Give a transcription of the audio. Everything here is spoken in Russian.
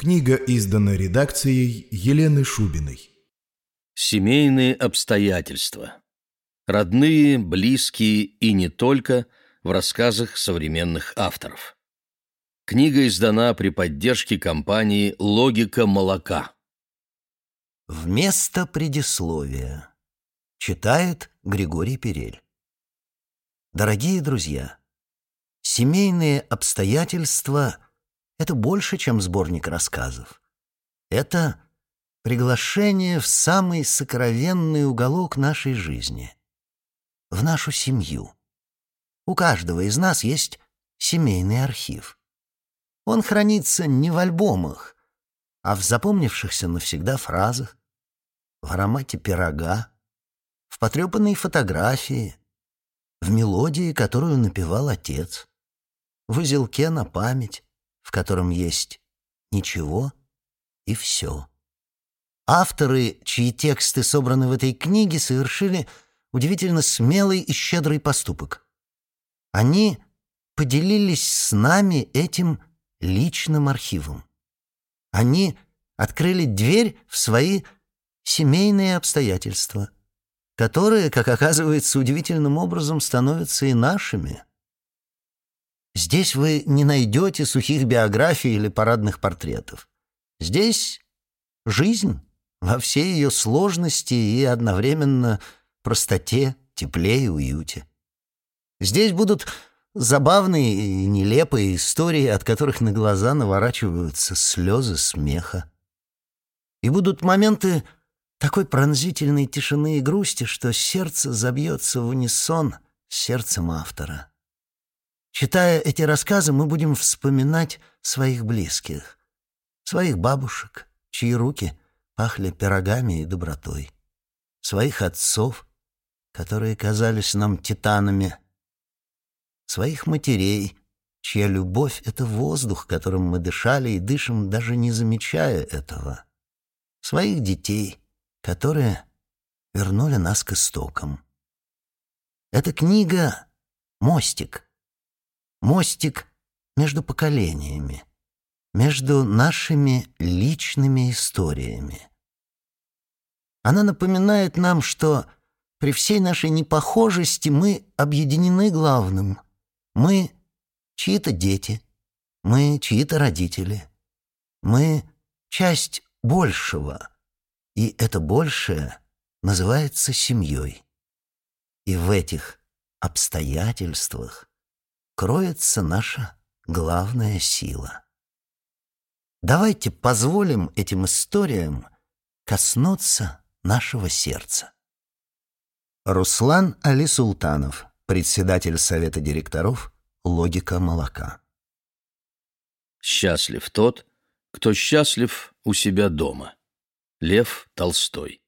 Книга издана редакцией Елены Шубиной. Семейные обстоятельства. Родные, близкие и не только в рассказах современных авторов. Книга издана при поддержке компании «Логика молока». Вместо предисловия. Читает Григорий Перель. Дорогие друзья, семейные обстоятельства — это больше, чем сборник рассказов. Это приглашение в самый сокровенный уголок нашей жизни, в нашу семью. У каждого из нас есть семейный архив. Он хранится не в альбомах, а в запомнившихся навсегда фразах, в аромате пирога, в потрепанной фотографии, в мелодии, которую напевал отец, в узелке на память, в котором есть ничего и все. Авторы, чьи тексты собраны в этой книге, совершили удивительно смелый и щедрый поступок. Они поделились с нами этим личным архивом. Они открыли дверь в свои семейные обстоятельства, которые, как оказывается, удивительным образом становятся и нашими. Здесь вы не найдете сухих биографий или парадных портретов. Здесь жизнь во всей ее сложности и одновременно простоте, тепле и уюте. Здесь будут забавные и нелепые истории, от которых на глаза наворачиваются слезы смеха. И будут моменты такой пронзительной тишины и грусти, что сердце забьется в унисон с сердцем автора. Читая эти рассказы, мы будем вспоминать своих близких, своих бабушек, чьи руки пахли пирогами и добротой, своих отцов, которые казались нам титанами, своих матерей, чья любовь — это воздух, которым мы дышали и дышим, даже не замечая этого, своих детей — которые вернули нас к истокам. Эта книга — мостик. Мостик между поколениями, между нашими личными историями. Она напоминает нам, что при всей нашей непохожести мы объединены главным. Мы чьи-то дети, мы чьи-то родители, мы часть большего — и это большее называется семьей. И в этих обстоятельствах кроется наша главная сила. Давайте позволим этим историям коснуться нашего сердца. Руслан Али Султанов, председатель Совета директоров «Логика молока». Счастлив тот, кто счастлив у себя дома. Лев Толстой